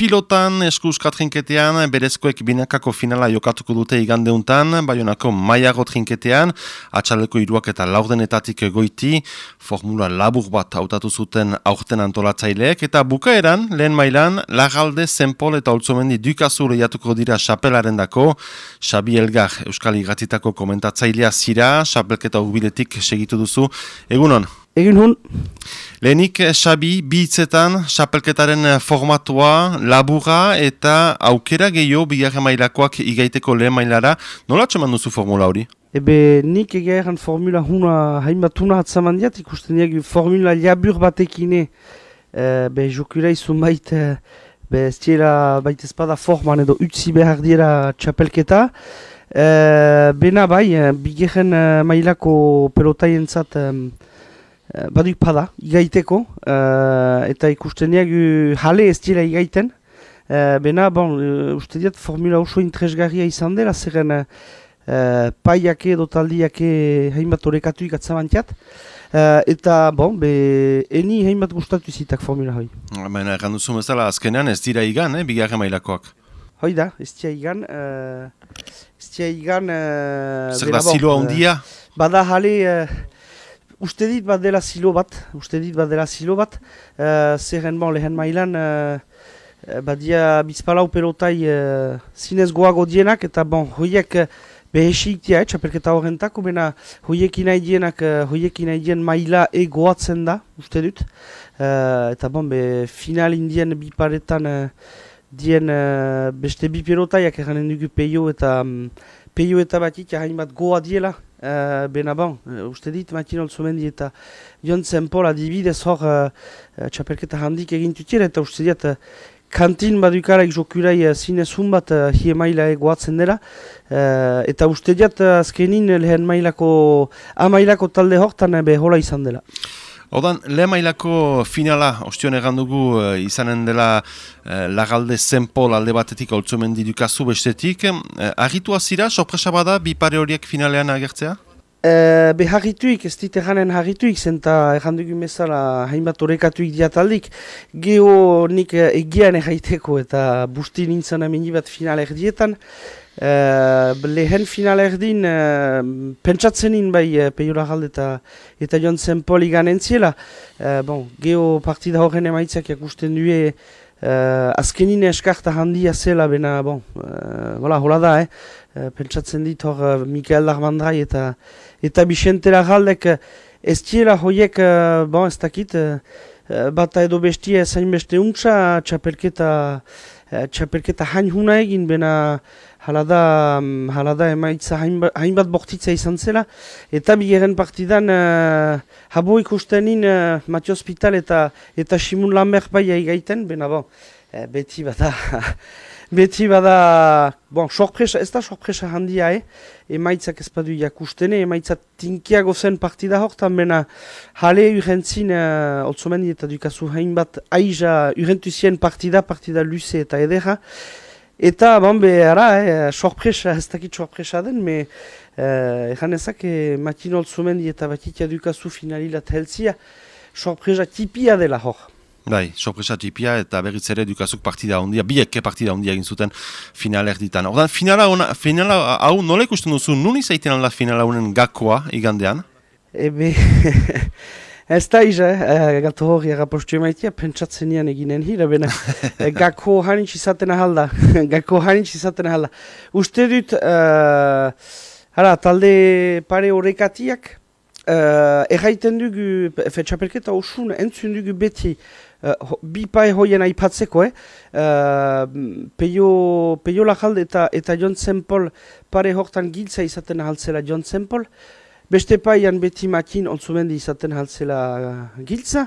pilotan eskuzka trinketean, berezkoek binakako finala jokatuko dute igandeuntan, baionako maiago trinketean, atxaleko iruak eta laurdenetatik goiti, formula labur bat hautatu zuten aurten antolatzaileek, eta bukaeran, lehen mailan, lagalde, zenpol eta oltzomendi dukazure jatuko dira xapelaren dako, Xabi Elgar, Euskal Igatitako komentatzailea zira, xapelketa urbiletik segitu duzu, egunon? Egin hun. Lehenik, Xabi, hitzetan xapelketaren formatua, labura eta aukera gehiago bigarren mailakoak igaiteko lehen mailara. Nola txeman duzu formula hori? Ebe nik egeran formula huna hainbat huna hatzaman diat, ikusten diak formula liabur batekine e, be jokura izun bait e, be ez dira bait ezpada forman edo utzi behar dira txapelketa. E, bena bai, e, bigarren e, mailako pelotaien zat Eh, baduk pada, igaiteko, uh, eta ikusten diag jale ez dira igaiten. Uh, bena, bon, uh, uste diat formula oso intresgarria izan dela, zerren uh, paiake edo taldiake hainbat horrekatu ikatzabantiat. Uh, eta, bon, be, eni hainbat gustatu izitak formula hoi. Baina, errandu zumezala, azkenean ez dira igan, eh, bigarra mailakoak. Hoi da, ez dira igan. Uh, ez dira igan... Uh, Zer da ziloa hundia? bada jale... Uh, uste dit bat dela zilo bat, uste dit bat dela zilo bat, uh, zerren bon, lehen mailan, uh, badia bizpalau pelotai uh, zinez goago dienak, eta bon, hoiek behesik dia, eh, txapelketa horrentako, bena hoiek inai dienak, uh, hoiek inai dien maila egoatzen da, uste dut, uh, eta bon, be, final indien biparetan uh, dien uh, beste bi pelotaiak erranen dugu peio eta um, peio eta batik hain bat goa diela, Uh, bena bon, uh, uste dit Matin Olzomendi eta Jon Zempol adibidez hor uh, uh, txapelketa handik egin tutira eta uste dit uh, kantin badukarak jokurai uh, zinezun bat uh, hie maila egoatzen dela uh, eta uste dit uh, azkenin lehen mailako amailako talde hortan uh, behola izan dela. Odan, lehen mailako finala, ostion egan dugu, uh, izanen dela uh, lagalde zenpol alde batetik holtzumen didukazu bestetik. Uh, Arritua zira, sorpresa bada, bi pare horiek finalean agertzea? Uh, be harrituik, ez dit eganen harrituik, zenta egan dugu mesala hainbat horrekatuik diataldik. Geo nik egian egaiteko eta busti nintzen amini bat final erdietan. Uh, lehen final erdin uh, pentsatzenin bai uh, peiola galde eta eta joan zen poli ganentziela. Uh, bon, geho partida horren emaitzak jakusten due uh, azkenin eskarta handia zela bena, bon, uh, hola, hola da, eh? Uh, pentsatzen dit hor uh, Mikael Darmandrai eta eta Bixentera galdek uh, ez tiela hoiek, uh, bon, ez dakit, uh, bata edo bestia zain beste untsa, txapelketa, uh, txapelketa hain huna egin, bena hala da, mm, hala da emaitza hainbat, hainbat bortitza izan zela. Eta bigeren partidan, uh, habo ikustenin uh, Matio Hospital eta eta Simun Lambert bai gaiten, bena bon, uh, beti bada, beti bada, bon, sorpresa, ez da sorpresa handia, eh? emaitzak ez badu jakustene, emaitza tinkiago zen partida hortan, bena jale urrentzin, uh, otzomendi eta dukazu hainbat aiza urrentuzien partida, partida luze eta edera, Eta, bon, be, ara, eh, sorpresa, ez dakit sorpresa den, me, eh, ezan ezak, eh, Matin eta batitia dukazu finalilat helzia, sorpresa tipia dela hor. Bai, sorpresa tipia eta berriz ere dukazuk partida hondia, bieke partida hondia egin zuten final erditan. Ordan, finala, ona, finala hau nola ikusten duzu, nun izaiten alda finala honen gakoa igandean? Ebe... Ez da iza, eh, gatu hori agapostu emaitia, pentsatzen nian eginen hila, bena eh, gako hanitz izaten ahalda, gako hanitz izaten ahalda. Uste dut, uh, hala, talde pare horrekatiak, uh, erraiten dugu, fetxapelketa usun, entzun dugu beti, uh, bi pai hoien aipatzeko, eh? Uh, peio, peio lajalde eta, eta John Sempol pare hortan giltza izaten ahaltzela John Sempol, Beste paian beti makin ontzumendi izaten haltzela uh, giltza.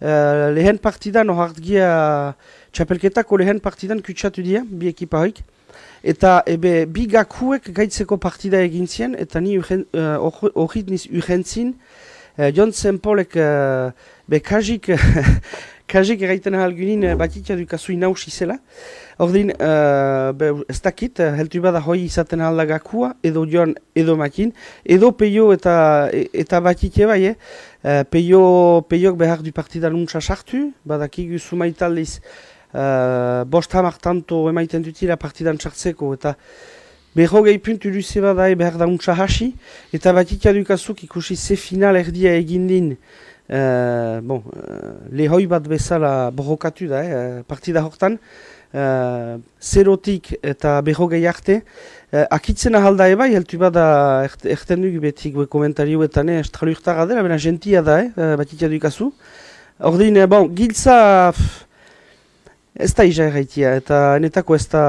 Uh, lehen partidan ohartgia txapelketako lehen partidan kutsatu dira, bi ekipa. Eta ebe bi gakuek gaitzeko partida egin zien, eta ni uh, horrit uh, urgentzin. Uh, John Sempolek uh, be kajik erraiten ahalgunin uh, batitia dukazu inausi zela. Ordin, uh, ez dakit, uh, heltu bada hoi izaten aldagakua, edo joan, edo makin, edo peio eta eta batike bai, eh? Uh, peio, peiok behar du partidan untsa sartu, badakik sumaitaldiz uh, bost hamak tanto emaiten dutila partidan txartzeko, eta Berro gehi puntu duze badai behar da untsa hasi, eta bat ikadukazuk ikusi ze final erdia egindin uh, bon, uh, lehoi bat bezala borrokatu da, eh, partida hortan, uh, zerotik eta berro gehi arte, uh, akitzen ahalda eba, heltu bada erten dugu betik komentarioetan, eh, estralurtara dela, bena gentia da, eh, bat ikadukazu. Ordin, bon, giltza... Pff, Ez da iza erraitia, eta enetako ez da,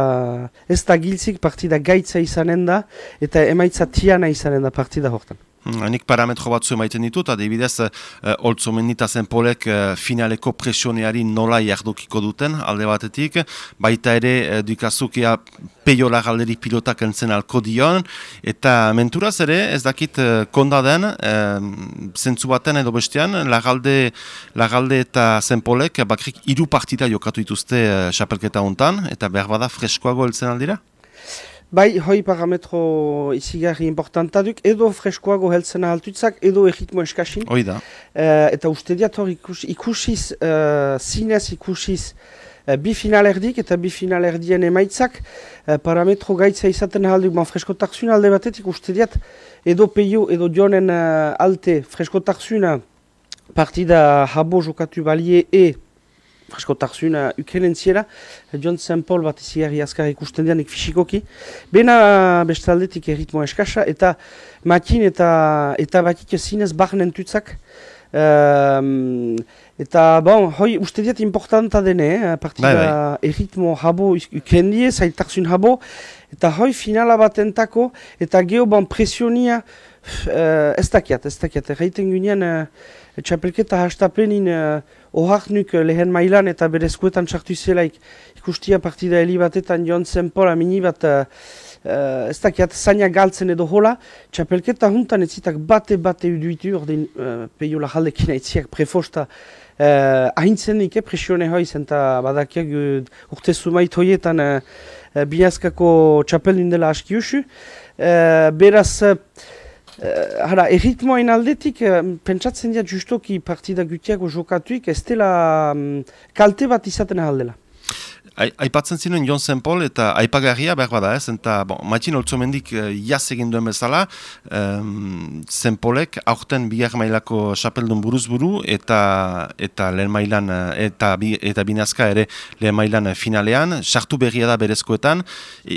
ez da giltzik partida gaitza izanen da, eta emaitza tiana izanen da partida hortan. Hanik hmm, parametro batzu emaiten ditu, eta debidez, uh, oltzo menditazen polek uh, finaleko presioneari nola jardokiko duten, alde batetik, baita ere uh, dukazukia peio lagalderi pilotak entzen alko dion, eta menturaz ere, ez dakit uh, konda den, uh, zentzu baten edo bestean, lagalde, lagalde eta zenpolek bakrik iru partida jokatu dituzte uh, xapelketa hontan, eta behar bada freskoago heltzen aldira? Bai, hoi parametro izigarri importanta duk, edo freskoago heltzen ahaltutzak, edo egitmo eskasin. Hoi da. Uh, eta uste diat hor ikus, ikusiz, uh, zinez ikusiz, uh, bi final erdik eta bi final erdien emaitzak, uh, parametro gaitza izaten ahalduk, ban freskotarzuna alde batetik uste diat, edo peio, edo jonen uh, alte freskotarzuna partida habo jokatu balie e, Frasko tarzuna ukenen ziela, John St. Paul bat izigarri azkar ikusten dianik fisikoki. Bena bestaldetik erritmoa eskasa, eta makin eta eta batik zinez bahnen tutzak. Um, eta bon, hoi uste diat importanta dene, eh, partida bai, bai. erritmo habo ukendie, zailtarzun habo, eta hoi finala bat entako, eta geho bon presionia, uh, ez dakiat, ez dakiat, erraiten gunean, uh, txapelketa hastapenin uh, ohak nuk uh, lehen mailan eta berezkoetan txartu zelaik ikustia partida heli batetan joan zen pola mini bat uh, ez dakiat zaina galtzen edo hola txapelketa juntan ez zitak bate bate uduitu ordin uh, peiola jaldekin aitziak prefosta Uh, Ahintzen nik, eh, presione hoiz, eta badakiak uh, urte sumait hoietan uh, uh, biazkako txapeldun dela aski usu. Uh, beraz, Uh, hala, erritmoain aldetik, uh, pentsatzen dira justoki partida gutiago jokatuik, ez dela um, kalte bat izaten ahaldela. Aipatzen zinuen Jon Zenpol eta aipagarria behar bada ez, eta bon, matxin oltzomendik uh, jaz egin duen bezala, um, Zenpolek aurten bigar mailako xapeldun buruz buru eta eta lehen mailan eta, bi, eta binazka ere lehen mailan finalean, sartu berria da berezkoetan,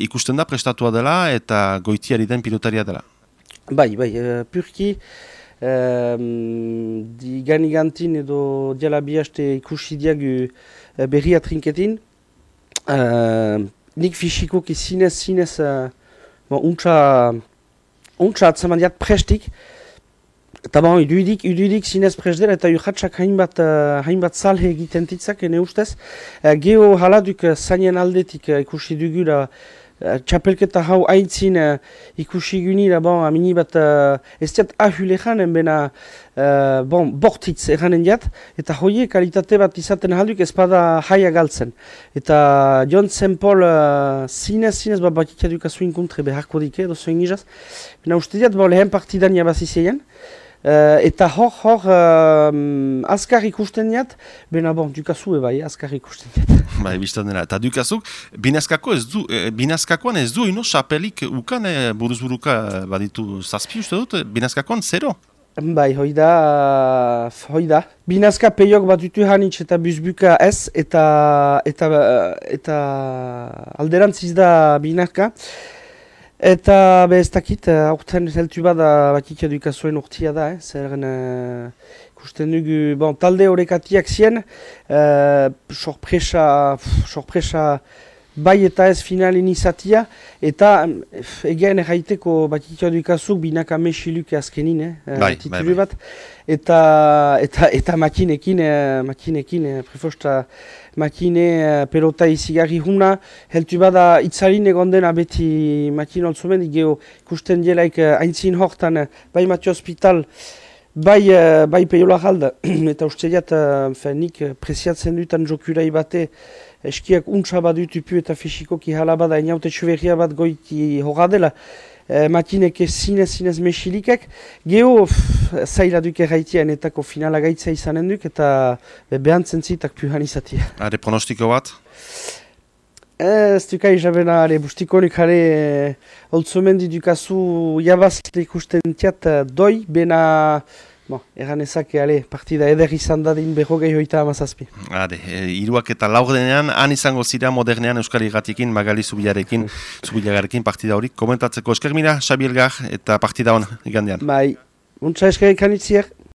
ikusten da prestatua dela eta goitiari den pilotaria dela. Bai, bai, uh, purki, uh, di ganigantin edo diala bihaste ikusi diagu uh, berria trinketin. Uh, nik fisikoki zinez, zinez, uh, bon, untsa, untsa atzaman diat prestik. Eta bon, iduidik, iduidik zinez presdera eta urratxak hainbat, hainbat salhe egiten titzak, ene ustez. Uh, Geo haladuk zainen aldetik ikusi dugura Eh, txapelketa hau haintzin uh, ikusi gunira, bon, amini bat uh, ez diat ahule bena uh, bon, bortitz eranen diat, eta hoie kalitate bat izaten halduk ez bada haia galtzen. Eta John St. Paul uh, zinez, zinez bat bat ikaduka zuen kontre beharko dike, edo zuen gizaz. Bena uste diat, bon, lehen partidan jabazizeien. Uh, eta hor, hor, uh, azkar ikusten diat, bena bon, dukazu eba, azkar ikusten diat. Bai, biztan dena. Eta dukazuk, binazkako ez du, eh, binazkakoan ez du, ino, xapelik ukan, eh, buruz buruka baditu zazpi uste dut, binazkakoan zero? Bai, hoi da, hoi da. Binazka peiok bat dutu hanitz eta buzbuka ez, eta, eta, eta alderantziz da binazka. Eta be eh, aurten zeltu bada batik eduka zuen urtia da, eh? zer uh, ikusten dugu, bon, talde horrekatiak zien, uh, sorpresa, sorpresa bai eta ez finalin izatia, eta egean erraiteko batik eduka zuk binaka mesiluke azkenin, eh? bai, bai, bai. bat, eta, eta, eta makinekin, makinekin, prefosta, makine uh, pelota izigarri huna, heltu bada itzalin egon dena beti makine olzumen, geho ikusten dielaik uh, aintzin hortan, bai Matio Hospital, bai, bai peiola jalda, eta uste diat, nik presiatzen dutan jokurai bate, eskiak untsa bat dutupu eta fisikoki hala bada, eniaute txuverria bat goiti horadela, e, matineke zinez zinez mesilikak. Geho, zaila duk erraitian etako finala gaitza izanen duk, eta be, behantzen zitak puhan izatia. Are pronostiko bat? Ez dukai jabena, are, bustikonik, are, e, oltzumendi dukazu jabazle ikusten tiat doi, bena... Bon, egan ezake, ale, partida eder izan dadin beho gehi hoita amazazpi. Ade, e, iruak eta laurdenean, han izango zira modernean Euskari Gatikin, Magali Zubilarekin, Zubilagarekin partida hori. Komentatzeko esker mira, Xabi Elgar, eta partida hon, igandean. Bai, untsa esker ikanitziak.